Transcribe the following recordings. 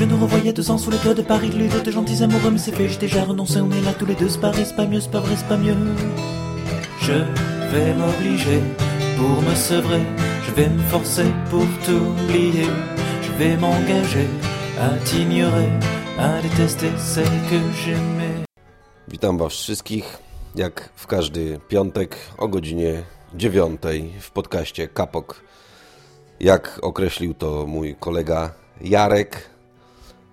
Je nous revoyais deux ans sous les toits de Paris, les deux de gentils amoureux, mais c'est fait, j'ai déjà renoncé, on est là tous les deux, c'est vrai, c'est pas mieux, c'est pas vrai, c'est pas mieux. Je vais m'obliger pour me sevrer, je vais me forcer pour t'oublier, je vais m'engager à t'ignorer, à détester celle que j'aimais. Witam Was wszystkich, jak w każdy piątek o godzinie dziewiątej w podcaście Kapok. Jak określił to mój kolega Jarek,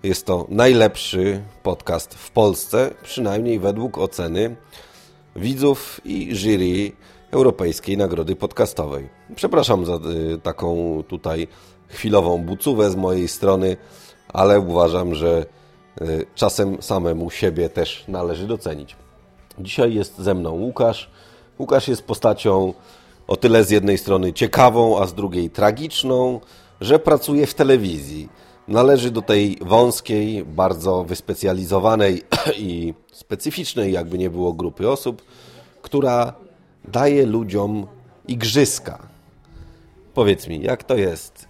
jest to najlepszy podcast w Polsce, przynajmniej według oceny widzów i jury Europejskiej Nagrody Podcastowej. Przepraszam za y, taką tutaj chwilową bucówę z mojej strony, ale uważam, że y, czasem samemu siebie też należy docenić. Dzisiaj jest ze mną Łukasz. Łukasz jest postacią o tyle z jednej strony ciekawą, a z drugiej tragiczną, że pracuje w telewizji. Należy do tej wąskiej, bardzo wyspecjalizowanej i specyficznej, jakby nie było, grupy osób, która daje ludziom igrzyska. Powiedz mi, jak to jest?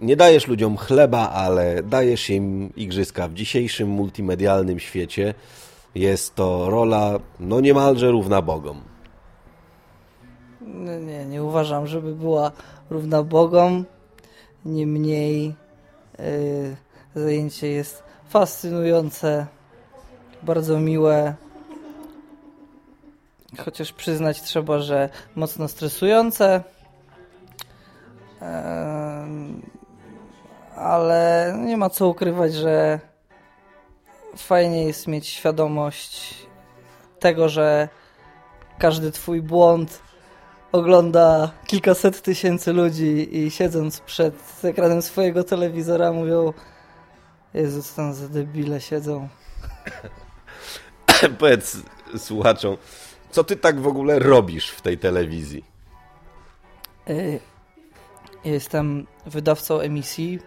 Nie dajesz ludziom chleba, ale dajesz im igrzyska. W dzisiejszym multimedialnym świecie jest to rola no niemalże równa Bogom. No nie, nie uważam, żeby była równa Bogom. Niemniej zajęcie jest fascynujące, bardzo miłe. Chociaż przyznać trzeba, że mocno stresujące. Ale nie ma co ukrywać, że fajnie jest mieć świadomość tego, że każdy twój błąd ogląda kilkaset tysięcy ludzi i siedząc przed ekranem swojego telewizora mówią Jezus, tam za debile siedzą. Powiedz słuchaczom, co ty tak w ogóle robisz w tej telewizji? Y, jestem wydawcą emisji,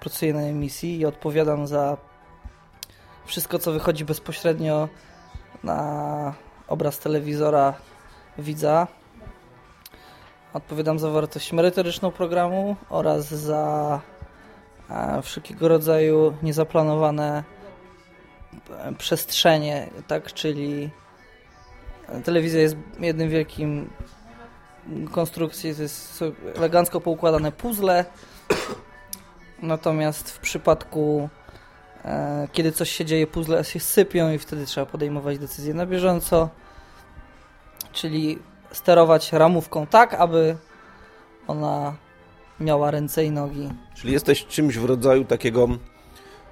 pracuję na emisji i odpowiadam za wszystko, co wychodzi bezpośrednio na obraz telewizora widza. Odpowiadam za wartość merytoryczną programu oraz za e, wszelkiego rodzaju niezaplanowane e, przestrzenie, tak, czyli telewizja jest jednym wielkim konstrukcji, to jest elegancko poukładane puzzle, natomiast w przypadku e, kiedy coś się dzieje, puzzle się sypią i wtedy trzeba podejmować decyzje na bieżąco, czyli sterować ramówką tak, aby ona miała ręce i nogi. Czyli jesteś czymś w rodzaju takiego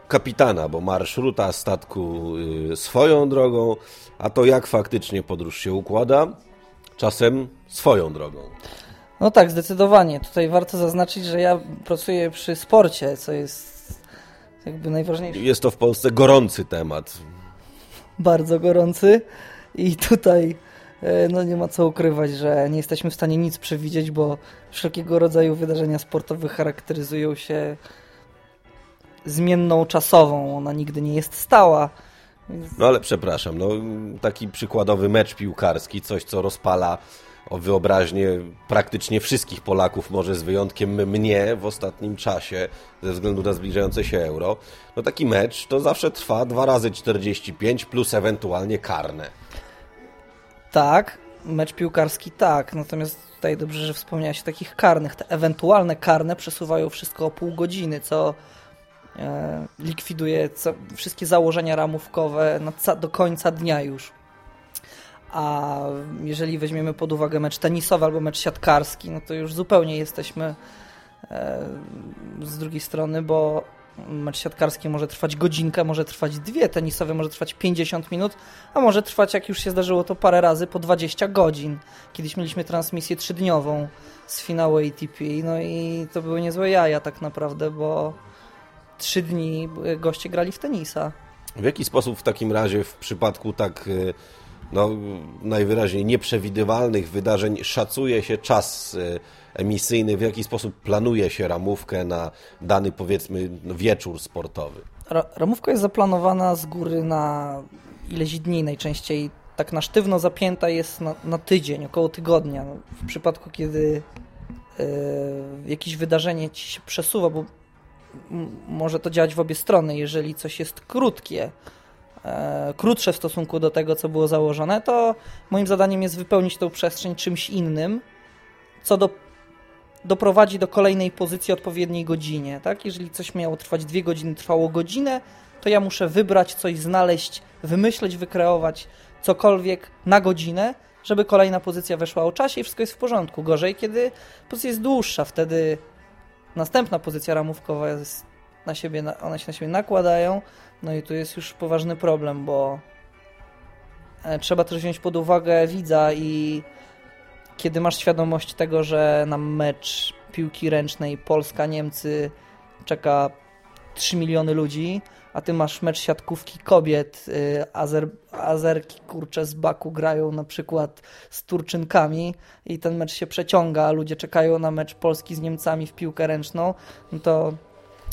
kapitana, bo marszruta statku y, swoją drogą, a to jak faktycznie podróż się układa, czasem swoją drogą. No tak, zdecydowanie. Tutaj warto zaznaczyć, że ja pracuję przy sporcie, co jest jakby najważniejsze. Jest to w Polsce gorący temat. Bardzo gorący i tutaj no nie ma co ukrywać, że nie jesteśmy w stanie nic przewidzieć, bo wszelkiego rodzaju wydarzenia sportowe charakteryzują się zmienną czasową. Ona nigdy nie jest stała. No ale przepraszam, no taki przykładowy mecz piłkarski, coś co rozpala o wyobraźnię praktycznie wszystkich Polaków, może z wyjątkiem mnie w ostatnim czasie, ze względu na zbliżające się euro. No taki mecz to zawsze trwa 2 razy 45 plus ewentualnie karne. Tak, mecz piłkarski tak, natomiast tutaj dobrze, że wspomniałeś o takich karnych. Te ewentualne karne przesuwają wszystko o pół godziny, co e, likwiduje co, wszystkie założenia ramówkowe na, do końca dnia już. A jeżeli weźmiemy pod uwagę mecz tenisowy albo mecz siatkarski, no to już zupełnie jesteśmy e, z drugiej strony, bo Mecz siatkarski może trwać godzinkę, może trwać dwie, tenisowy może trwać 50 minut, a może trwać, jak już się zdarzyło to parę razy, po 20 godzin. Kiedyś mieliśmy transmisję trzydniową z finału ATP, no i to były niezłe jaja tak naprawdę, bo trzy dni goście grali w tenisa. W jaki sposób w takim razie w przypadku tak e, no, najwyraźniej nieprzewidywalnych wydarzeń szacuje się czas e, emisyjny, w jaki sposób planuje się ramówkę na dany, powiedzmy, wieczór sportowy? ramówka jest zaplanowana z góry na ileś dni, najczęściej tak na sztywno zapięta jest na, na tydzień, około tygodnia. No, w przypadku, kiedy yy, jakieś wydarzenie ci się przesuwa, bo może to działać w obie strony. Jeżeli coś jest krótkie, e, krótsze w stosunku do tego, co było założone, to moim zadaniem jest wypełnić tą przestrzeń czymś innym, co do, doprowadzi do kolejnej pozycji odpowiedniej godzinie. Tak? Jeżeli coś miało trwać dwie godziny, trwało godzinę, to ja muszę wybrać coś, znaleźć, wymyśleć, wykreować cokolwiek na godzinę, żeby kolejna pozycja weszła o czasie i wszystko jest w porządku. Gorzej, kiedy pozycja jest dłuższa, wtedy następna pozycja ramówkowa jest na siebie, one się na siebie nakładają, no i tu jest już poważny problem, bo e, trzeba też wziąć pod uwagę widza i kiedy masz świadomość tego, że na mecz piłki ręcznej Polska-Niemcy czeka 3 miliony ludzi, a ty masz mecz siatkówki kobiet, y, Azer, Azerki kurcze z Baku grają na przykład z Turczynkami i ten mecz się przeciąga, a ludzie czekają na mecz Polski z Niemcami w piłkę ręczną, no to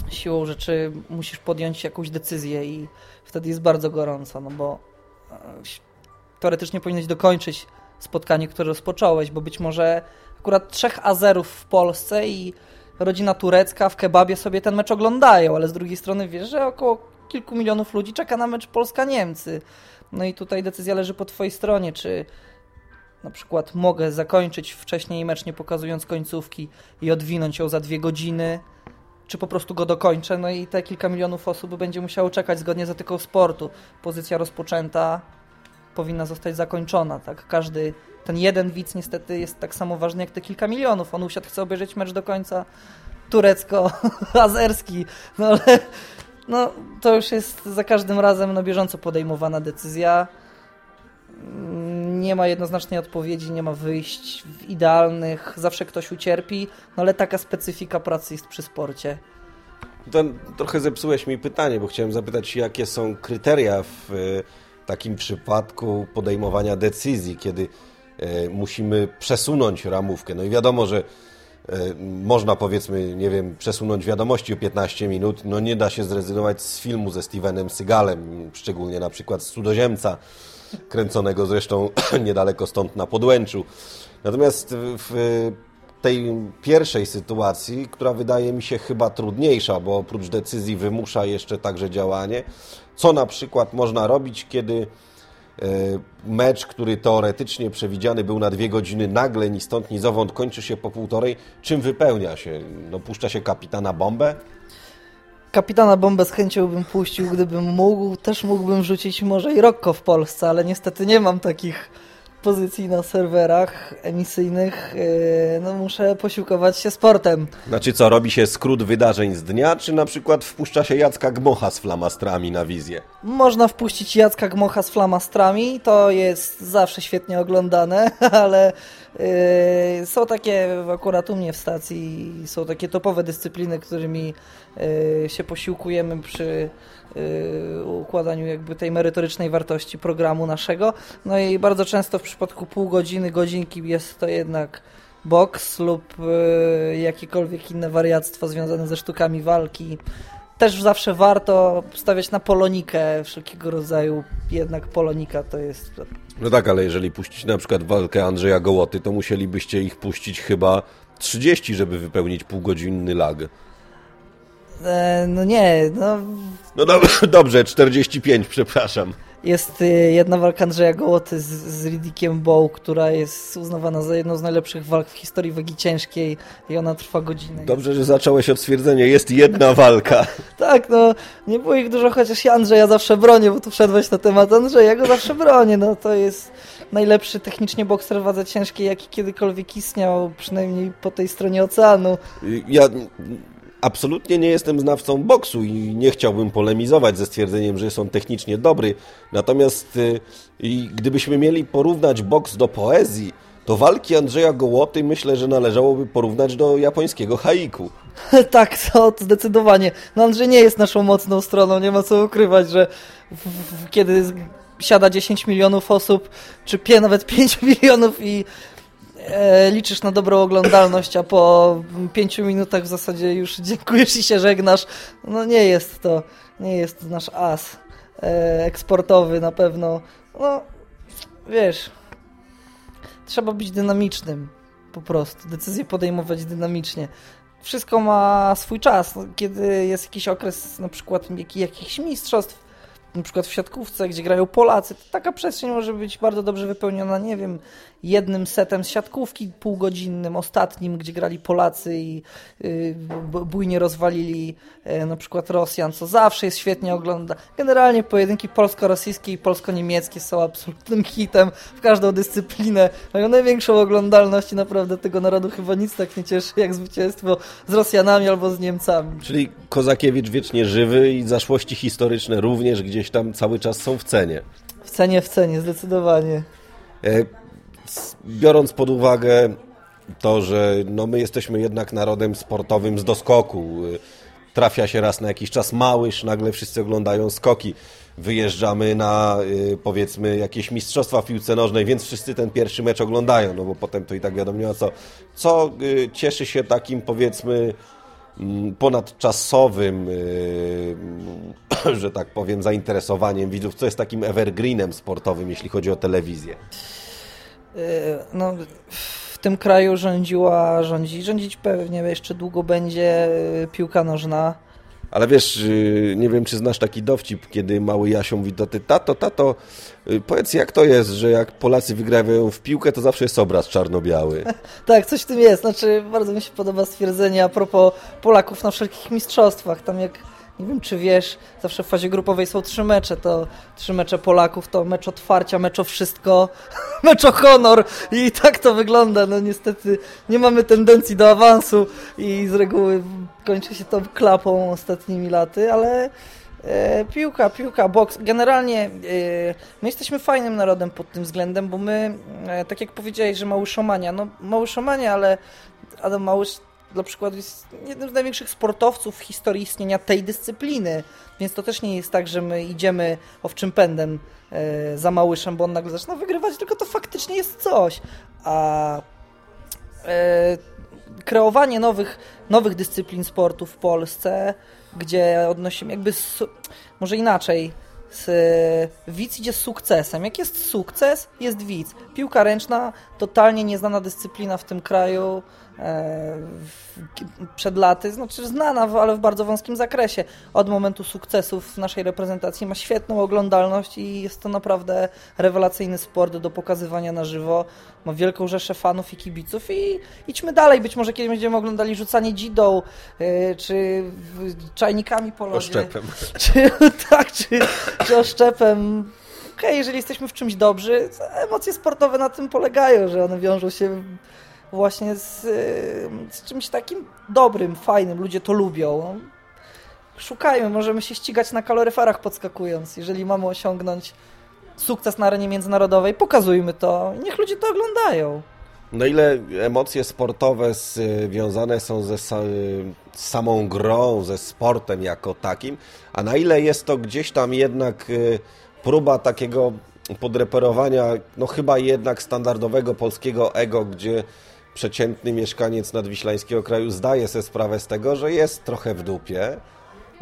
siłą rzeczy musisz podjąć jakąś decyzję i wtedy jest bardzo gorąco, no bo e, teoretycznie powinieneś dokończyć spotkanie, które rozpocząłeś, bo być może akurat trzech Azerów w Polsce i rodzina turecka w kebabie sobie ten mecz oglądają, ale z drugiej strony wiesz, że około kilku milionów ludzi czeka na mecz Polska-Niemcy. No i tutaj decyzja leży po twojej stronie, czy na przykład mogę zakończyć wcześniej mecz nie pokazując końcówki i odwinąć ją za dwie godziny, czy po prostu go dokończę, no i te kilka milionów osób będzie musiało czekać zgodnie z etyką sportu. Pozycja rozpoczęta powinna zostać zakończona, tak? Każdy ten jeden widz niestety jest tak samo ważny jak te kilka milionów. On usiadł, chce obejrzeć mecz do końca turecko-azerski, no ale no, to już jest za każdym razem na bieżąco podejmowana decyzja. Nie ma jednoznacznej odpowiedzi, nie ma wyjść idealnych, zawsze ktoś ucierpi, no ale taka specyfika pracy jest przy sporcie. To trochę zepsułeś mi pytanie, bo chciałem zapytać, jakie są kryteria w e, takim przypadku podejmowania decyzji, kiedy E, musimy przesunąć ramówkę. No i wiadomo, że e, można powiedzmy, nie wiem, przesunąć wiadomości o 15 minut, no nie da się zrezygnować z filmu ze Stevenem Sygalem, szczególnie na przykład z Cudoziemca, kręconego zresztą niedaleko stąd na Podłęczu. Natomiast w tej pierwszej sytuacji, która wydaje mi się chyba trudniejsza, bo oprócz decyzji wymusza jeszcze także działanie, co na przykład można robić, kiedy E, mecz, który teoretycznie przewidziany był na dwie godziny, nagle ni stąd, ni zowąd kończy się po półtorej. Czym wypełnia się? No, puszcza się kapitana bombę? Kapitana bombę z chęcią bym puścił, gdybym mógł. Też mógłbym rzucić może i Rocco w Polsce, ale niestety nie mam takich pozycji na serwerach emisyjnych, yy, no muszę posiłkować się sportem. Znaczy co, robi się skrót wydarzeń z dnia, czy na przykład wpuszcza się Jacka Gmocha z flamastrami na wizję? Można wpuścić Jacka Gmocha z flamastrami, to jest zawsze świetnie oglądane, ale są takie, akurat u mnie w stacji, są takie topowe dyscypliny, którymi yy, się posiłkujemy przy Y, układaniu jakby tej merytorycznej wartości programu naszego. No i bardzo często w przypadku pół godziny, godzinki jest to jednak boks lub jakiekolwiek inne wariactwo związane ze sztukami walki. Też zawsze warto stawiać na polonikę wszelkiego rodzaju, jednak polonika to jest... No tak, ale jeżeli puścić na przykład walkę Andrzeja Gołoty, to musielibyście ich puścić chyba 30, żeby wypełnić półgodzinny lag. E, no nie, no... No do, dobrze, 45, przepraszam. Jest y, jedna walka Andrzeja Gołoty z, z Riddickiem Bow, która jest uznawana za jedną z najlepszych walk w historii wagi ciężkiej i ona trwa godzinę. Dobrze, że zacząłeś od stwierdzenia, jest jedna walka. tak, no, nie było ich dużo, chociaż ja Andrzeja zawsze bronię, bo tu wszedłeś na temat Andrzeja, go zawsze bronię, no to jest najlepszy technicznie bokser w wadze ciężkiej, jaki kiedykolwiek istniał, przynajmniej po tej stronie oceanu. Ja absolutnie nie jestem znawcą boksu i nie chciałbym polemizować ze stwierdzeniem, że jest on technicznie dobry. Natomiast y, i gdybyśmy mieli porównać boks do poezji, to walki Andrzeja Gołoty myślę, że należałoby porównać do japońskiego haiku. tak, to zdecydowanie. No Andrzej nie jest naszą mocną stroną, nie ma co ukrywać, że w, w, kiedy siada 10 milionów osób, czy pie, nawet 5 milionów i liczysz na dobrą oglądalność, a po pięciu minutach w zasadzie już dziękujesz i się żegnasz. No nie jest to, nie jest nasz as e, eksportowy na pewno. No, wiesz, trzeba być dynamicznym po prostu, decyzje podejmować dynamicznie. wszystko ma swój czas. No, kiedy jest jakiś okres, na przykład jakichś mistrzostw, na przykład w siatkówce, gdzie grają Polacy, to taka przestrzeń może być bardzo dobrze wypełniona, nie wiem, jednym setem z siatkówki półgodzinnym, ostatnim, gdzie grali Polacy i y, bujnie rozwalili y, na przykład Rosjan, co zawsze jest świetnie ogląda. Generalnie pojedynki polsko-rosyjskie i polsko-niemieckie są absolutnym hitem w każdą dyscyplinę. Mają największą oglądalność i naprawdę tego narodu chyba nic tak nie cieszy jak zwycięstwo z Rosjanami albo z Niemcami. Czyli Kozakiewicz wiecznie żywy i zaszłości historyczne również gdzieś tam cały czas są w cenie. W cenie, w cenie, zdecydowanie. E, biorąc pod uwagę to, że no my jesteśmy jednak narodem sportowym z doskoku, trafia się raz na jakiś czas małyż, nagle wszyscy oglądają skoki, wyjeżdżamy na y, powiedzmy jakieś mistrzostwa w piłce nożnej, więc wszyscy ten pierwszy mecz oglądają, no bo potem to i tak wiadomo nie co. Co y, cieszy się takim powiedzmy mm, ponadczasowym, y, że tak powiem, zainteresowaniem widzów, co jest takim evergreenem sportowym, jeśli chodzi o telewizję? Y, no, w tym kraju rządziła, rządzi, rządzić pewnie jeszcze długo będzie y, piłka nożna. Ale wiesz, y, nie wiem, czy znasz taki dowcip, kiedy mały Jasio mówi do ty, tato, tato, powiedz jak to jest, że jak Polacy wygrają w piłkę, to zawsze jest obraz czarno-biały. tak, coś w tym jest. Znaczy, bardzo mi się podoba stwierdzenie a propos Polaków na wszelkich mistrzostwach. Tam jak nie wiem, czy wiesz, zawsze w fazie grupowej są trzy mecze. To trzy mecze Polaków to mecz otwarcia, mecz o wszystko, mecz o honor. I tak to wygląda. No niestety nie mamy tendencji do awansu i z reguły kończy się to klapą ostatnimi laty, ale e, piłka, piłka, boks. Generalnie e, my jesteśmy fajnym narodem pod tym względem, bo my, e, tak jak powiedziałeś, że mały szomania, no mały szomania, ale Adam Małysz dla przykładu jest jednym z największych sportowców w historii istnienia tej dyscypliny, więc to też nie jest tak, że my idziemy owczym pędem e, za Małyszem, bo on nagle zaczyna wygrywać, tylko to faktycznie jest coś. A e, kreowanie nowych, nowych dyscyplin sportu w Polsce, gdzie odnosimy jakby, może inaczej, z, widz idzie z sukcesem. Jak jest sukces, jest widz. Piłka ręczna, totalnie nieznana dyscyplina w tym kraju. Przed laty, znaczy znana, ale w bardzo wąskim zakresie. Od momentu sukcesów w naszej reprezentacji ma świetną oglądalność i jest to naprawdę rewelacyjny sport do pokazywania na żywo. Ma wielką rzeszę fanów i kibiców i idźmy dalej. Być może kiedyś będziemy oglądali rzucanie dzidą, e, czy czajnikami po lodzie. Oszczepem. Czy, tak, czy, czy oszczepem. Okej, okay, jeżeli jesteśmy w czymś dobrzy, emocje sportowe na tym polegają, że one wiążą się właśnie z, z czymś takim dobrym, fajnym. Ludzie to lubią. Szukajmy, możemy się ścigać na kaloryferach podskakując. Jeżeli mamy osiągnąć sukces na arenie międzynarodowej, pokazujmy to. Niech ludzie to oglądają. No ile emocje sportowe związane są ze samą grą, ze sportem jako takim, a na ile jest to gdzieś tam jednak y, próba takiego podreperowania, no chyba jednak standardowego polskiego ego, gdzie przeciętny mieszkaniec nadwiślańskiego kraju zdaje sobie sprawę z tego, że jest trochę w dupie.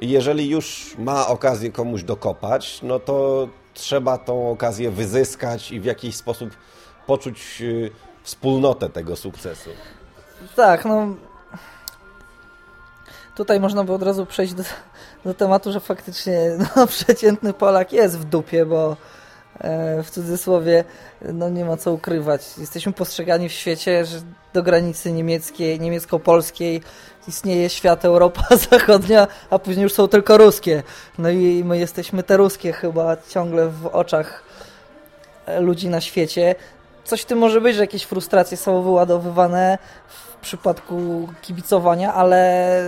Jeżeli już ma okazję komuś dokopać, no to trzeba tą okazję wyzyskać i w jakiś sposób poczuć y, wspólnotę tego sukcesu. Tak, no tutaj można by od razu przejść do, do tematu, że faktycznie no, przeciętny Polak jest w dupie, bo w cudzysłowie, no nie ma co ukrywać. Jesteśmy postrzegani w świecie, że do granicy niemieckiej, niemiecko-polskiej istnieje świat Europa Zachodnia, a później już są tylko ruskie. No i my jesteśmy te ruskie chyba ciągle w oczach ludzi na świecie. Coś w tym może być, że jakieś frustracje są wyładowywane w przypadku kibicowania, ale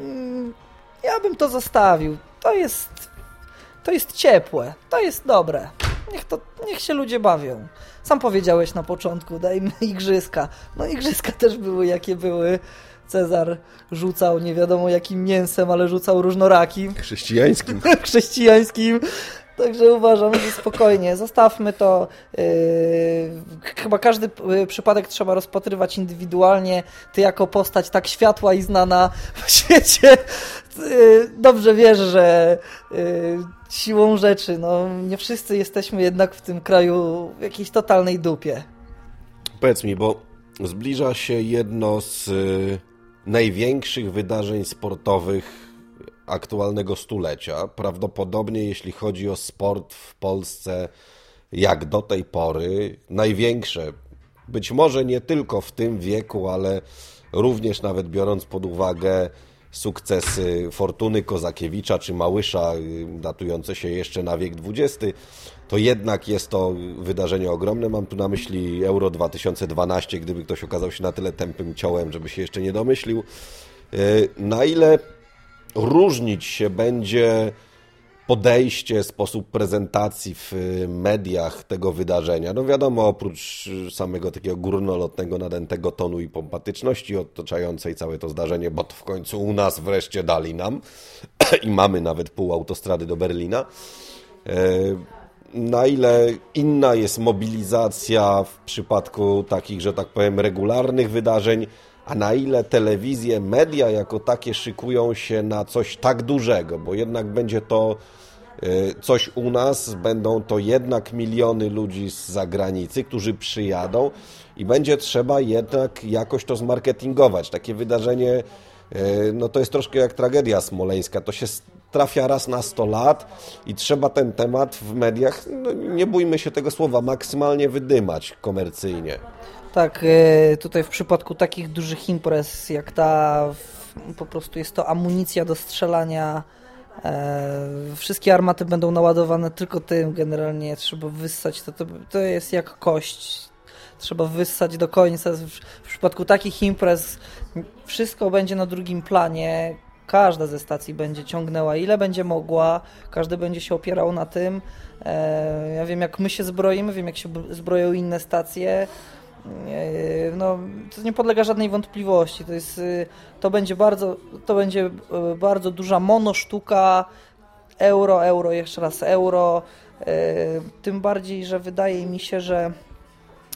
mm, ja bym to zostawił. To jest to jest ciepłe, to jest dobre. Niech, to, niech się ludzie bawią. Sam powiedziałeś na początku, dajmy igrzyska. No igrzyska też były jakie były. Cezar rzucał nie wiadomo jakim mięsem, ale rzucał różnorakim. Chrześcijańskim. Chrześcijańskim. Także uważam, że spokojnie, zostawmy to. Yy, chyba każdy yy, przypadek trzeba rozpatrywać indywidualnie. Ty jako postać tak światła i znana w świecie, yy, dobrze wiesz, że siłą rzeczy, no nie wszyscy jesteśmy jednak w tym kraju w jakiejś totalnej dupie. Powiedz mi, bo zbliża się jedno z największych wydarzeń sportowych aktualnego stulecia. Prawdopodobnie, jeśli chodzi o sport w Polsce, jak do tej pory, największe. Być może nie tylko w tym wieku, ale również nawet biorąc pod uwagę sukcesy Fortuny Kozakiewicza czy Małysza, y, datujące się jeszcze na wiek XX, to jednak jest to wydarzenie ogromne. Mam tu na myśli Euro 2012, gdyby ktoś okazał się na tyle tępym ciołem, żeby się jeszcze nie domyślił. Y, na ile różnić się będzie podejście, sposób prezentacji w mediach tego wydarzenia. No wiadomo, oprócz samego takiego górnolotnego, nadętego tonu i pompatyczności otaczającej całe to zdarzenie, bo to w końcu u nas wreszcie dali nam i mamy nawet pół autostrady do Berlina. E, na ile inna jest mobilizacja w przypadku takich, że tak powiem, regularnych wydarzeń, a na ile telewizje, media jako takie szykują się na coś tak dużego, bo jednak będzie to e, coś u nas, będą to jednak miliony ludzi z zagranicy, którzy przyjadą i będzie trzeba jednak jakoś to zmarketingować. Takie wydarzenie, e, no to jest troszkę jak tragedia smoleńska, to się trafia raz na 100 lat i trzeba ten temat w mediach, no nie bójmy się tego słowa, maksymalnie wydymać komercyjnie. Tak, e, tutaj w przypadku takich dużych imprez jak ta, po prostu jest to amunicja do strzelania. E, wszystkie armaty będą naładowane tylko tym, generalnie trzeba wyssać. To, to, to jest jak kość. Trzeba wyssać do końca. W przypadku takich imprez wszystko będzie na drugim planie. Każda ze stacji będzie ciągnęła ile będzie mogła, każdy będzie się opierał na tym. E, ja wiem, jak my się zbroimy, wiem, jak się zbroją inne stacje. No, to nie podlega żadnej wątpliwości. To, jest, y, to będzie bardzo, to będzie y, bardzo duża monosztuka euro, euro, jeszcze raz euro. Y, tym bardziej, że wydaje mi się, że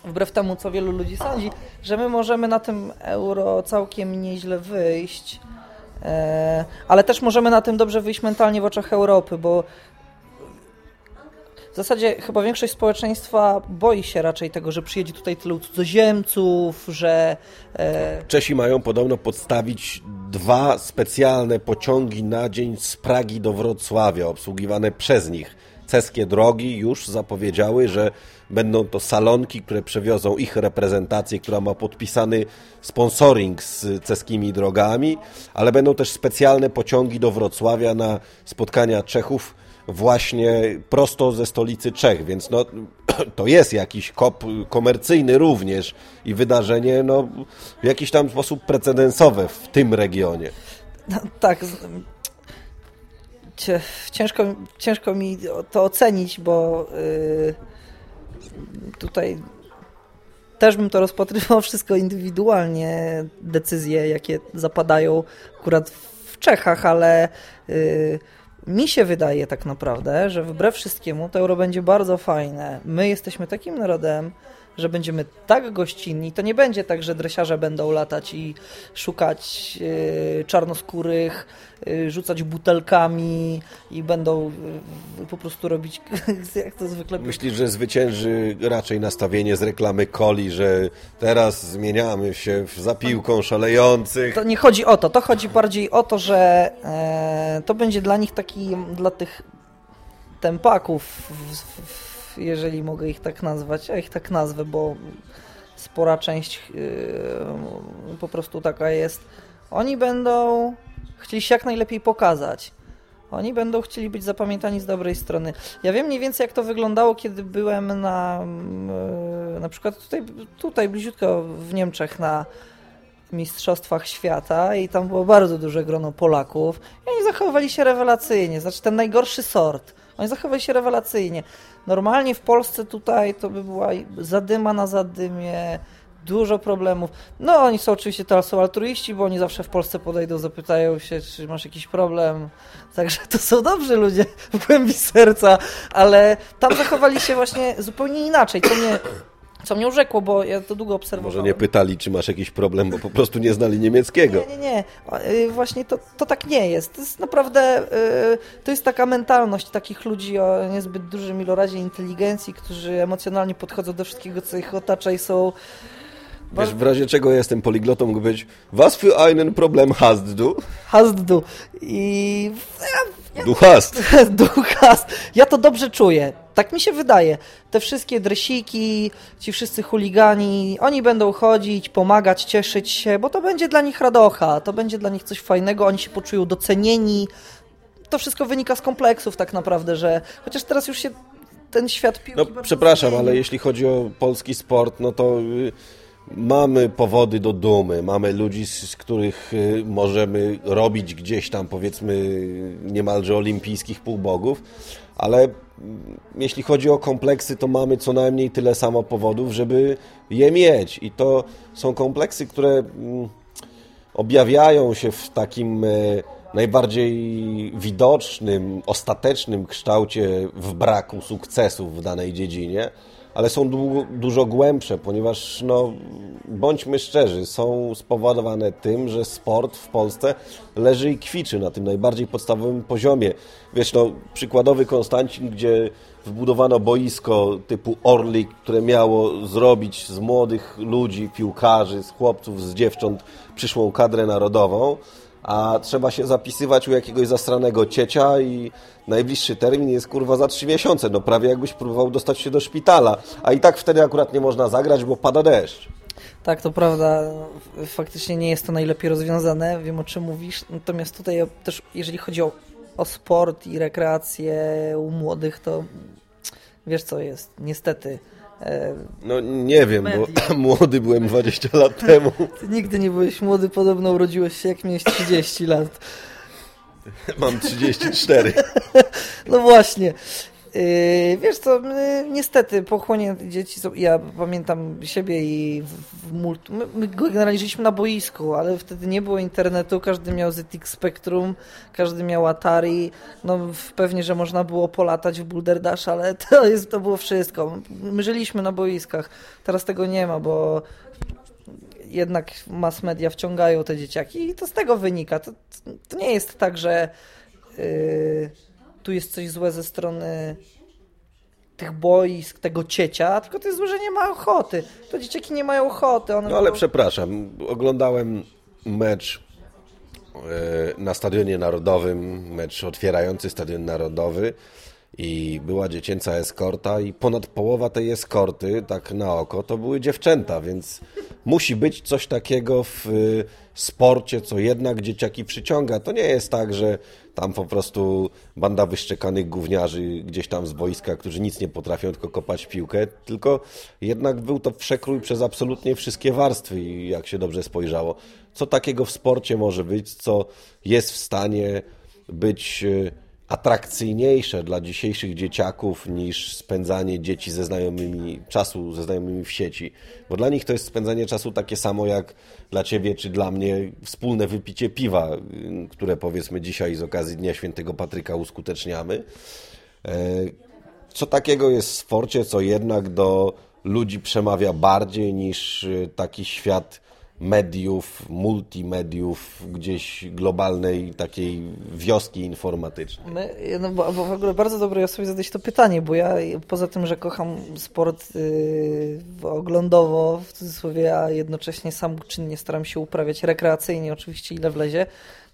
wbrew temu, co wielu ludzi sądzi, że my możemy na tym euro całkiem nieźle wyjść. Ale też możemy na tym dobrze wyjść mentalnie w oczach Europy, bo w zasadzie chyba większość społeczeństwa boi się raczej tego, że przyjedzie tutaj tylu cudzoziemców, że... E... Czesi mają podobno podstawić dwa specjalne pociągi na dzień z Pragi do Wrocławia, obsługiwane przez nich. Ceskie drogi już zapowiedziały, że będą to salonki, które przewiozą ich reprezentację, która ma podpisany sponsoring z ceskimi drogami, ale będą też specjalne pociągi do Wrocławia na spotkania Czechów właśnie prosto ze stolicy Czech, więc no, to jest jakiś kop komercyjny również i wydarzenie no, w jakiś tam sposób precedensowe w tym regionie. No, tak. Ciężko, ciężko mi to ocenić, bo yy, tutaj też bym to rozpatrywał wszystko indywidualnie, decyzje, jakie zapadają akurat w Czechach, ale yy, mi się wydaje tak naprawdę, że wbrew wszystkiemu to euro będzie bardzo fajne. My jesteśmy takim narodem, że będziemy tak gościnni. To nie będzie tak, że dresiarze będą latać i szukać yy, czarnoskórych, yy, rzucać butelkami i będą yy, po prostu robić jak to zwykle. Myślisz, że zwycięży raczej nastawienie z reklamy coli, że teraz zmieniamy się w zapiłką szalejących? To nie chodzi o to. To chodzi bardziej o to, że e, to będzie dla nich taki, dla tych tempaków w, w, jeżeli mogę ich tak nazwać. Ja ich tak nazwę, bo spora część yy, po prostu taka jest. Oni będą chcieli się jak najlepiej pokazać. Oni będą chcieli być zapamiętani z dobrej strony. Ja wiem mniej więcej, jak to wyglądało, kiedy byłem na yy, na przykład tutaj, tutaj bliziutko w Niemczech na Mistrzostwach Świata i tam było bardzo duże grono Polaków i oni zachowywali się rewelacyjnie, znaczy ten najgorszy sort. Oni zachowali się rewelacyjnie. Normalnie w Polsce tutaj to by była zadyma na zadymie, dużo problemów. No oni są oczywiście teraz są altruiści, bo oni zawsze w Polsce podejdą, zapytają się, czy masz jakiś problem. Także to są dobrzy ludzie w głębi serca, ale tam zachowali się właśnie zupełnie inaczej. To nie co mnie urzekło, bo ja to długo obserwowałem. Może nie pytali, czy masz jakiś problem, bo po prostu nie znali niemieckiego. Nie, nie, nie. Y, właśnie to, to tak nie jest. To jest naprawdę, y, to jest taka mentalność takich ludzi o niezbyt dużym ilorazie inteligencji, którzy emocjonalnie podchodzą do wszystkiego, co ich otacza i są Wiesz, w razie czego jestem poliglotą, mógł być Was für einen Problem hast du? Hast du. I... Du hast. du hast. Ja to dobrze czuję. Tak mi się wydaje. Te wszystkie dresiki, ci wszyscy chuligani, oni będą chodzić, pomagać, cieszyć się, bo to będzie dla nich radocha, to będzie dla nich coś fajnego, oni się poczują docenieni. To wszystko wynika z kompleksów tak naprawdę, że chociaż teraz już się ten świat piłki... No przepraszam, zmienił. ale jeśli chodzi o polski sport, no to y, mamy powody do dumy, mamy ludzi, z których y, możemy robić gdzieś tam powiedzmy niemalże olimpijskich półbogów, ale mm, jeśli chodzi o kompleksy, to mamy co najmniej tyle samo powodów, żeby je mieć. I to są kompleksy, które mm, objawiają się w takim e, najbardziej widocznym, ostatecznym kształcie w braku sukcesów w danej dziedzinie, ale są du dużo głębsze, ponieważ, no, bądźmy szczerzy, są spowodowane tym, że sport w Polsce leży i kwiczy na tym najbardziej podstawowym poziomie. Wiesz, no, przykładowy Konstancin, gdzie wbudowano boisko typu Orlik, które miało zrobić z młodych ludzi, piłkarzy, z chłopców, z dziewcząt przyszłą kadrę narodową, a trzeba się zapisywać u jakiegoś zastranego ciecia i najbliższy termin jest kurwa za trzy miesiące. No prawie jakbyś próbował dostać się do szpitala, a i tak wtedy akurat nie można zagrać, bo pada deszcz. Tak, to prawda. Faktycznie nie jest to najlepiej rozwiązane, wiem o czym mówisz. Natomiast tutaj też, jeżeli chodzi o, o sport i rekreację u młodych, to wiesz co jest, niestety. No nie wiem, Media. bo młody byłem 20 lat temu. ty nigdy nie byłeś młody, podobno urodziłeś się jak miałeś 30 lat. Mam 34. No właśnie. Yy, wiesz co, my, niestety pochłonie dzieci, są, ja pamiętam siebie i w, w my, my generalnie żyliśmy na boisku, ale wtedy nie było internetu, każdy miał ZX Spectrum, każdy miał Atari, no pewnie, że można było polatać w Boulder Dash, ale to, jest, to było wszystko. My żyliśmy na boiskach, teraz tego nie ma, bo jednak mass media wciągają te dzieciaki i to z tego wynika. To, to nie jest tak, że yy, tu jest coś złe ze strony tych boisk, tego ciecia, tylko to jest złe, że nie ma ochoty. To dzieciaki nie mają ochoty. One No ale przepraszam, oglądałem mecz e, na Stadionie Narodowym, mecz otwierający Stadion Narodowy i była dziecięca eskorta i ponad połowa tej eskorty, tak na oko, to były dziewczęta, więc musi być coś takiego w e, sporcie, co jednak dzieciaki przyciąga. To nie jest tak, że tam po prostu banda wyszczekanych gówniarzy gdzieś tam z boiska, którzy nic nie potrafią, tylko kopać piłkę, tylko jednak był to przekrój przez absolutnie wszystkie warstwy i jak się dobrze spojrzało. Co takiego w sporcie może być, co jest w stanie być e, atrakcyjniejsze dla dzisiejszych dzieciaków niż spędzanie dzieci ze znajomymi, czasu ze znajomymi w sieci. Bo dla nich to jest spędzanie czasu takie samo jak dla ciebie czy dla mnie wspólne wypicie piwa, które powiedzmy dzisiaj z okazji Dnia Świętego Patryka uskuteczniamy. E, Co takiego jest w sporcie, co jednak do ludzi przemawia bardziej niż taki świat mediów, multimediów, gdzieś globalnej takiej wioski informatycznej. My, no bo, bo w ogóle bardzo dobre ja sobie zadać to pytanie, bo ja poza tym, że kocham sport yy, oglądowo, w cudzysłowie, a jednocześnie sam czynnie staram się uprawiać rekreacyjnie, oczywiście ile wlezie,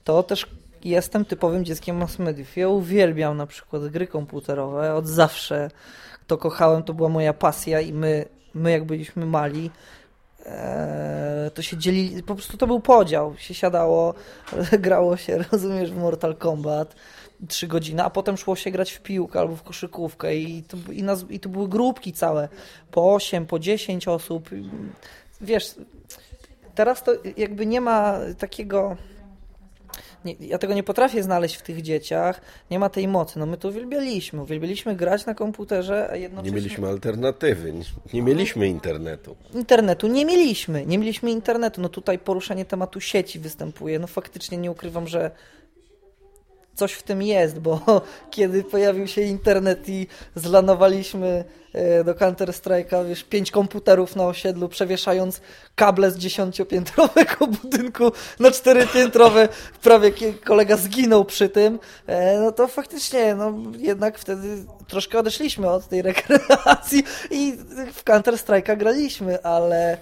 to też jestem typowym dzieckiem mass mediów. Ja uwielbiam na przykład gry komputerowe, od zawsze to kochałem, to była moja pasja i my, my jak byliśmy mali, to się dzieli, po prostu to był podział. Się siadało, grało się, rozumiesz, w Mortal Kombat trzy godziny, a potem szło się grać w piłkę albo w koszykówkę i to, i, naz, i to były grupki całe, po 8, po 10 osób. Wiesz, teraz to jakby nie ma takiego... Nie, ja tego nie potrafię znaleźć w tych dzieciach, nie ma tej mocy. No my to uwielbialiśmy, uwielbialiśmy grać na komputerze, a Nie jednocześnie... mieliśmy alternatywy, nie- nie mieliśmy internetu. Internetu nie mieliśmy, nie mieliśmy internetu. No tutaj poruszanie tematu sieci występuje. No faktycznie nie ukrywam, że coś w tym jest, bo kiedy pojawił się internet i zlanowaliśmy e, do Counter-Strike'a, wiesz, pięć komputerów na osiedlu, przewieszając kable z dziesięciopiętrowego budynku na czterypiętrowe, prawie kolega zginął przy tym, e, no to faktycznie, no jednak wtedy troszkę odeszliśmy od tej rekreacji i w Counter-Strike'a graliśmy, ale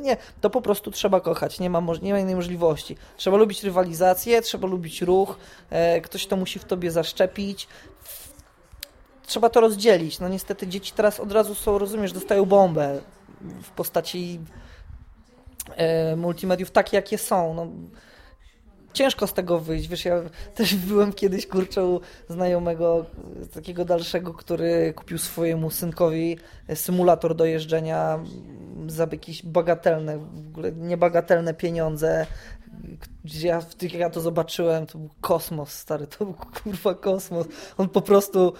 nie, to po prostu trzeba kochać, nie ma, nie ma innej możliwości. Trzeba lubić rywalizację, trzeba lubić ruch, e, ktoś to musi w tobie zaszczepić. Trzeba to rozdzielić. No niestety dzieci teraz od razu są, rozumiesz, dostają bombę w postaci e, multimediów takie, jakie są. No, ciężko z tego wyjść. Wiesz, ja też byłem kiedyś kurczą znajomego takiego dalszego, który kupił swojemu synkowi symulator do jeżdżenia za jakieś bagatelne, w ogóle niebagatelne pieniądze. Ja, jak ja to zobaczyłem, to był kosmos, stary, to był kurwa kosmos. On po prostu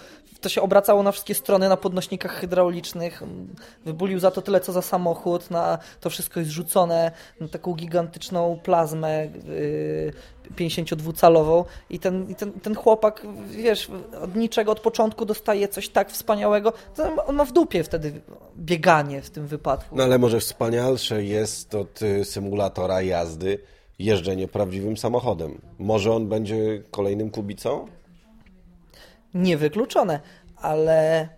to się obracało na wszystkie strony na podnośnikach hydraulicznych. Wybulił za to tyle, co za samochód. Na, to wszystko jest rzucone na taką gigantyczną plazmę yy, 52-calową i ten, i ten, ten chłopak, wiesz, od niczego, od początku dostaje coś tak wspaniałego, on ma w dupie wtedy bieganie w tym wypadku. No ale może wspanialsze jest od y, symulatora jazdy jeżdżenie prawdziwym samochodem. Może on będzie kolejnym Kubicą? Niewykluczone, ale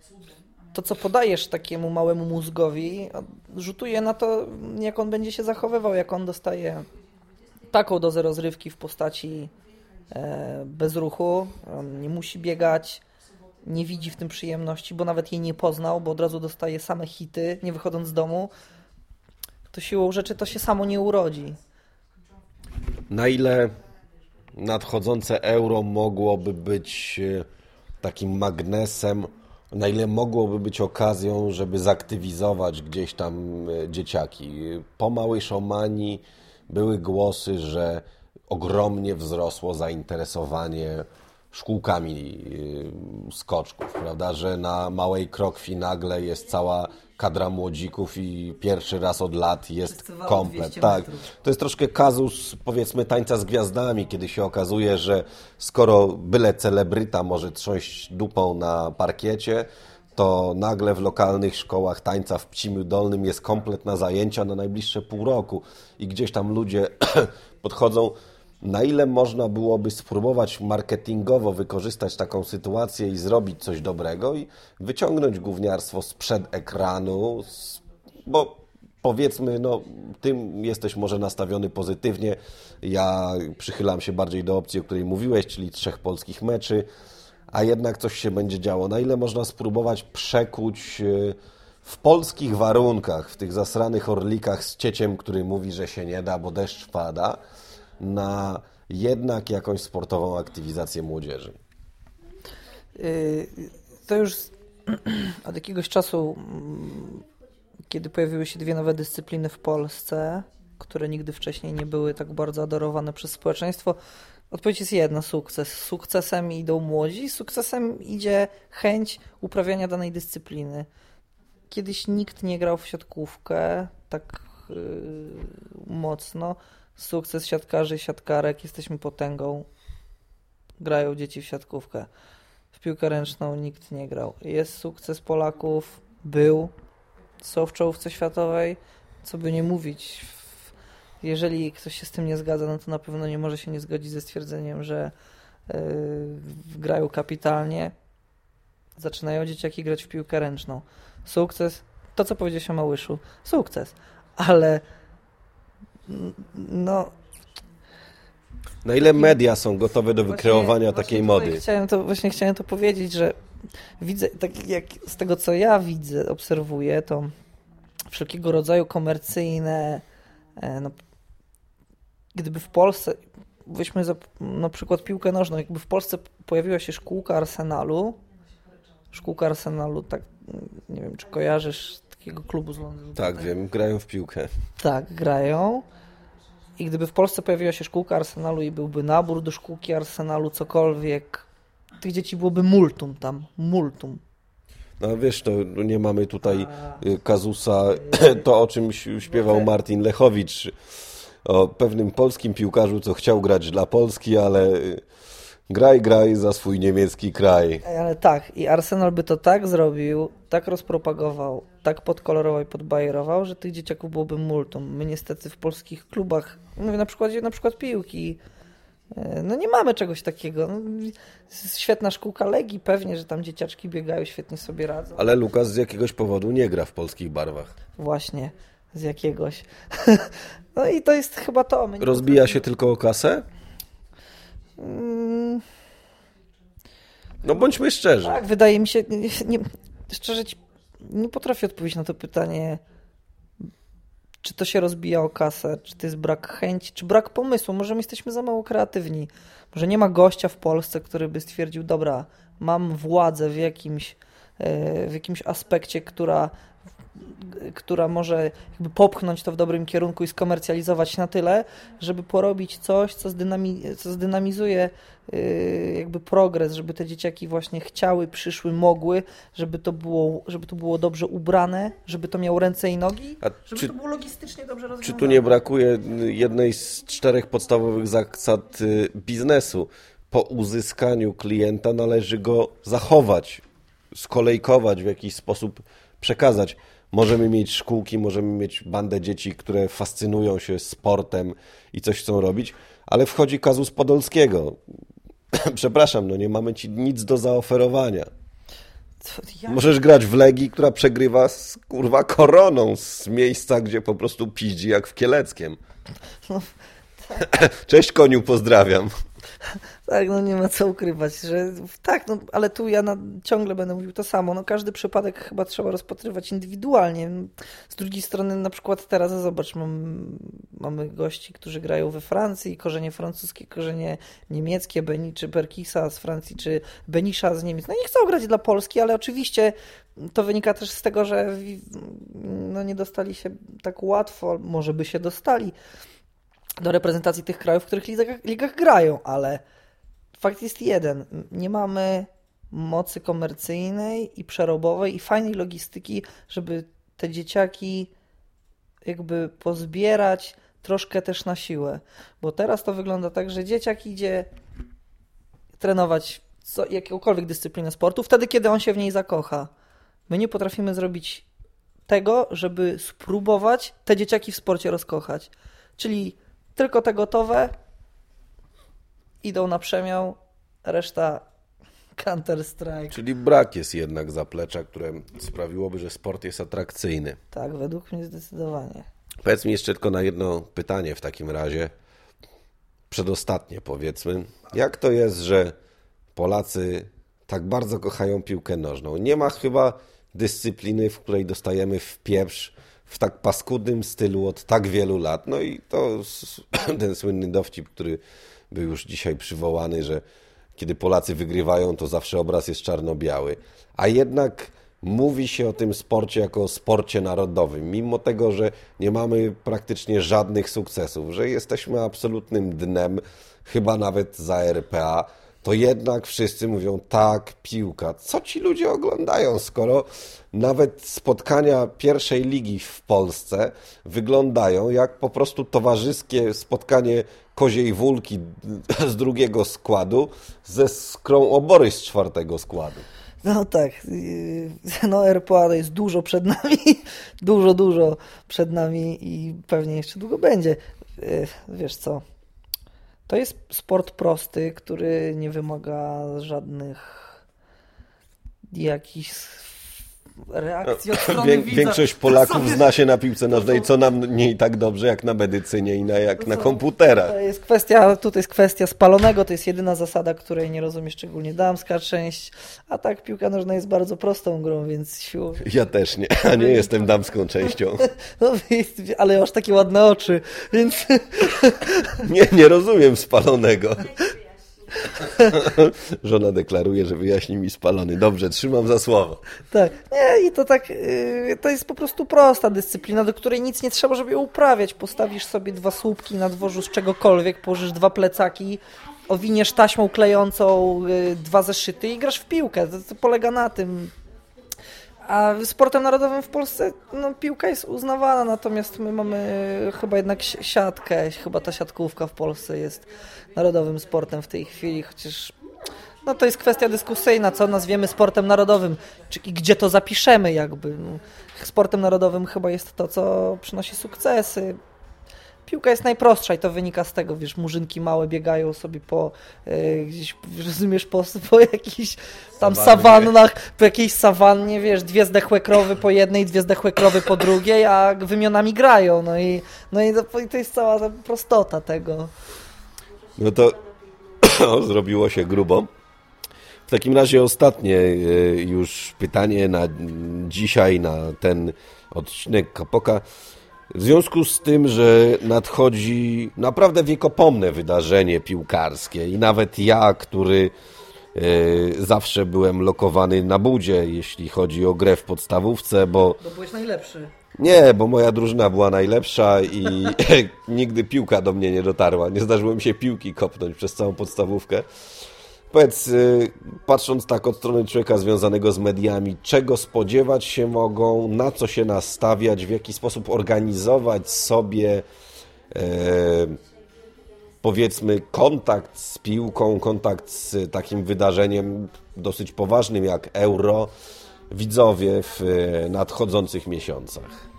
to, co podajesz takiemu małemu mózgowi, rzutuje na to, jak on będzie się zachowywał, jak on dostaje taką dozę rozrywki w postaci e, bezruchu, on nie musi biegać, nie widzi w tym przyjemności, bo nawet jej nie poznał, bo od razu dostaje same hity, nie wychodząc z domu, to siłą rzeczy to się samo nie urodzi. Na ile nadchodzące euro mogłoby być e, takim magnesem, na ile mogłoby być okazją, żeby zaktywizować gdzieś tam e, dzieciaki. Po Małej Szomani były głosy, że ogromnie wzrosło zainteresowanie szkółkami y, skoczków, prawda, że na małej krokwi nagle jest cała kadra młodzików i pierwszy raz od lat jest komplet. Tak. To jest troszkę kazus powiedzmy tańca z gwiazdami, kiedy się okazuje, że skoro byle celebryta może trząść dupą na parkiecie, to nagle w lokalnych szkołach tańca w Pcimiu Dolnym jest komplet na zajęcia na najbliższe pół roku i gdzieś tam ludzie podchodzą na ile można byłoby spróbować marketingowo wykorzystać taką sytuację i zrobić coś dobrego i wyciągnąć gówniarstwo sprzed ekranu, bo powiedzmy, no, tym jesteś może nastawiony pozytywnie. Ja przychylam się bardziej do opcji, o której mówiłeś, czyli trzech polskich meczy, a jednak coś się będzie działo. Na ile można spróbować przekuć e, w polskich warunkach, w tych zasranych orlikach z cieciem, który mówi, że się nie da, bo deszcz pada, na jednak jakąś sportową aktywizację młodzieży? Y, to już od jakiegoś czasu, mm, kiedy pojawiły się dwie nowe dyscypliny w Polsce, które nigdy wcześniej nie były tak bardzo adorowane przez społeczeństwo, odpowiedź jest jedna: sukces. Sukcesem idą młodzi, sukcesem idzie chęć uprawiania danej dyscypliny. Kiedyś nikt nie grał w siatkówkę tak yy, mocno sukces siatkarzy, siatkarek, jesteśmy potęgą. Grają dzieci w siatkówkę. W piłkę ręczną nikt nie grał. Jest sukces Polaków, był, są w czołówce światowej, co by nie mówić. Jeżeli ktoś się z tym nie zgadza, no to na pewno nie może się nie zgodzić ze stwierdzeniem, że yy, grają kapitalnie. Zaczynają dzieciaki grać w piłkę ręczną. Sukces, to co powiedziałeś o Małyszu, sukces, ale no... Na ile media są gotowe do wykreowania właśnie, takiej właśnie mody? Chciałem to, właśnie chciałem to powiedzieć, że widzę, tak jak z tego co ja widzę, obserwuję, to wszelkiego rodzaju komercyjne, e, no, gdyby w Polsce, weźmy za, na przykład piłkę nożną, jakby w Polsce pojawiła się szkółka Arsenalu, szkółka Arsenalu, tak, nie wiem, czy kojarzysz takiego klubu z Londynu? Tak, wiem, grają w piłkę. Tak, grają. I gdyby w Polsce pojawiła się szkółka Arsenalu i byłby nabór do szkółki Arsenalu, cokolwiek, tych dzieci byłoby multum tam, multum. No wiesz, to nie mamy tutaj y, kazusa, to o czym śpiewał Martin Lechowicz, o pewnym polskim piłkarzu, co chciał grać dla Polski, ale y, graj, graj za swój niemiecki kraj. Ale tak, i Arsenal by to tak zrobił, tak rozpropagował, tak podkolorował i podbajerował, że tych dzieciaków byłoby multum. My niestety w polskich klubach, mówię na przykładzie na przykład piłki, e, no nie mamy czegoś takiego. No, świetna szkółka Legii, pewnie, że tam dzieciaczki biegają, świetnie sobie radzą. Ale Lukas z jakiegoś powodu nie gra w polskich barwach. Właśnie. z jakiegoś. no i to jest chyba to. Rozbija się tylko o kasę? No bądźmy szczerzy. Tak, wydaje mi się, nie, szczerze ci, nie potrafię odpowiedzieć na to pytanie, czy to się rozbija o kasę, czy to jest brak chęci, czy brak pomysłu. Może my jesteśmy za mało kreatywni. Może nie ma gościa w Polsce, który by stwierdził, dobra, mam władzę w jakimś, e, w jakimś aspekcie, która która może jakby popchnąć to w dobrym kierunku i skomercjalizować na tyle, żeby porobić coś, co, zdynami co zdynamizuje yy, jakby progres, żeby te dzieciaki właśnie chciały, przyszły, mogły, żeby to było, żeby to było dobrze ubrane, żeby to miało ręce i nogi, A żeby czy, to było logistycznie dobrze rozwiązane. Czy tu nie brakuje jednej z czterech podstawowych zasad y, biznesu? Po uzyskaniu klienta należy go zachować, skolejkować w jakiś sposób, przekazać. Możemy mieć szkółki, możemy mieć bandę dzieci, które fascynują się sportem i coś chcą robić, ale wchodzi kazus Podolskiego. Przepraszam, no nie mamy ci nic do zaoferowania. Ja... Możesz grać w Legii, która przegrywa z kurwa koroną z miejsca, gdzie po prostu piździ jak w Kieleckiem. No, tak. Cześć koniu, pozdrawiam. Tak, no nie ma co ukrywać, że tak, no ale tu ja na, ciągle będę mówił to samo. No każdy przypadek chyba trzeba rozpatrywać indywidualnie. Z drugiej strony na przykład teraz, zobacz, mam, mamy gości, którzy grają we Francji, korzenie francuskie, korzenie niemieckie, Beni czy Berkisa z Francji, czy Benisza z Niemiec. No nie chcą grać dla Polski, ale oczywiście to wynika też z tego, że no nie dostali się tak łatwo, może by się dostali do reprezentacji tych krajów, w których ligach, ligach grają, ale fakt jest jeden. Nie mamy mocy komercyjnej i przerobowej i fajnej logistyki, żeby te dzieciaki jakby pozbierać troszkę też na siłę. Bo teraz to wygląda tak, że dzieciak idzie trenować co, jakąkolwiek dyscyplinę sportu wtedy, kiedy on się w niej zakocha. My nie potrafimy zrobić tego, żeby spróbować te dzieciaki w sporcie rozkochać. Czyli tylko te gotowe idą na przemiał, reszta Counter-Strike. Czyli brak jest jednak zaplecza, które sprawiłoby, że sport jest atrakcyjny. Tak, według mnie zdecydowanie. Powiedz mi jeszcze tylko na jedno pytanie w takim razie. Przedostatnie powiedzmy. Jak to jest, że Polacy tak bardzo kochają piłkę nożną? Nie ma chyba dyscypliny, w której dostajemy w pieprz w tak paskudnym stylu od tak wielu lat. No i to ten słynny dowcip, który był już dzisiaj przywołany, że kiedy Polacy wygrywają, to zawsze obraz jest czarno-biały. A jednak mówi się o tym sporcie jako o sporcie narodowym, mimo tego, że nie mamy praktycznie żadnych sukcesów, że jesteśmy absolutnym dnem, chyba nawet za RPA to jednak wszyscy mówią tak, piłka. Co ci ludzie oglądają, skoro nawet spotkania pierwszej ligi w Polsce wyglądają jak po prostu towarzyskie spotkanie koziej wulki z drugiego składu ze skrą obory z czwartego składu. No tak, no RPA jest dużo przed nami, dużo, dużo przed nami i pewnie jeszcze długo będzie. Wiesz co, to jest sport prosty, który nie wymaga żadnych jakichś reakcji od strony Wiek, widza. Większość Polaków sobie... zna się na piłce nożnej, co nam nie i tak dobrze jak na medycynie i na, jak na komputerach. To jest kwestia, tutaj jest kwestia spalonego, to jest jedyna zasada, której nie rozumie szczególnie damska część, a tak piłka nożna jest bardzo prostą grą, więc siłą... Ja też nie, a nie jestem damską częścią. No, ale masz takie ładne oczy, więc... Nie, nie rozumiem spalonego. Żona deklaruje, że wyjaśni mi spalony. Dobrze, trzymam za słowo. Tak. Nie, i to tak, yy, to jest po prostu prosta dyscyplina, do której nic nie trzeba, żeby ją uprawiać. Postawisz sobie dwa słupki na dworzu z czegokolwiek, położysz dwa plecaki, owiniesz taśmą klejącą yy, dwa zeszyty i grasz w piłkę. To, to polega na tym. A sportem narodowym w Polsce no, piłka jest uznawana, natomiast my mamy chyba jednak siatkę, chyba ta siatkówka w Polsce jest narodowym sportem w tej chwili, chociaż no, to jest kwestia dyskusyjna, co nazwiemy sportem narodowym czy, i gdzie to zapiszemy jakby. No, sportem narodowym chyba jest to, co przynosi sukcesy. Piłka jest najprostsza i to wynika z tego, wiesz, murzynki małe biegają sobie po e, gdzieś, rozumiesz, po, po jakichś tam Sawannie. sawannach, po jakiejś sawannie, wiesz, dwie zdechłe krowy po jednej, dwie zdechłe krowy po drugiej, a wymionami grają, no i, no i to, i to jest cała ta prostota tego. No to zrobiło się grubo. W takim razie ostatnie e, już pytanie na dzisiaj, na ten odcinek Kapoka. W związku z tym, że nadchodzi naprawdę wiekopomne wydarzenie piłkarskie i nawet ja, który e, zawsze byłem lokowany na budzie, jeśli chodzi o grę w podstawówce, bo Bo byłeś najlepszy. nie, bo moja drużyna była najlepsza i nigdy piłka do mnie nie dotarła. Nie zdarzyło mi się piłki kopnąć przez całą podstawówkę. Powiedz, y, patrząc tak od strony człowieka związanego z mediami, czego spodziewać się mogą, na co się nastawiać, w jaki sposób organizować sobie e, powiedzmy kontakt z piłką, kontakt z takim wydarzeniem dosyć poważnym jak Euro, widzowie w e, nadchodzących miesiącach.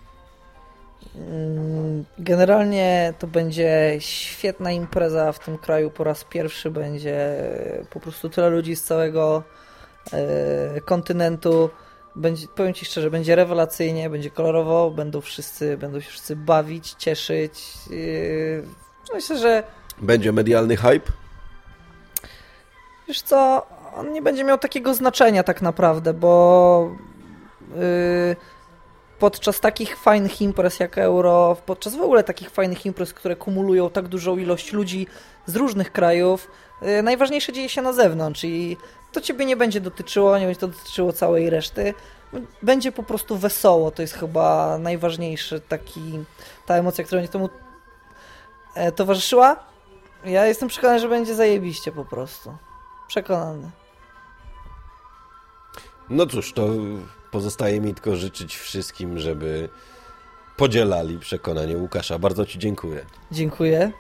Generalnie to będzie świetna impreza w tym kraju. Po raz pierwszy będzie po prostu tyle ludzi z całego e, kontynentu. Będzie, powiem Ci szczerze, będzie rewelacyjnie, będzie kolorowo, będą wszyscy, będą się wszyscy bawić, cieszyć. Yy, myślę, że Będzie medialny hype? Wiesz co, on nie będzie miał takiego znaczenia tak naprawdę, bo yy, podczas takich fajnych imprez jak Euro, podczas w ogóle takich fajnych imprez, które kumulują tak dużą ilość ludzi z różnych krajów, yy, najważniejsze dzieje się na zewnątrz i to ciebie nie będzie dotyczyło, nie będzie to dotyczyło całej reszty. Będzie po prostu wesoło, to jest chyba najważniejszy taki, ta emocja, która będzie temu e, towarzyszyła. Ja jestem przekonany, że będzie zajebiście po prostu. Przekonany. No cóż, to pozostaje mi tylko życzyć wszystkim, żeby podzielali przekonanie Łukasza. Bardzo Ci dziękuję. Dziękuję.